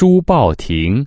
书报亭。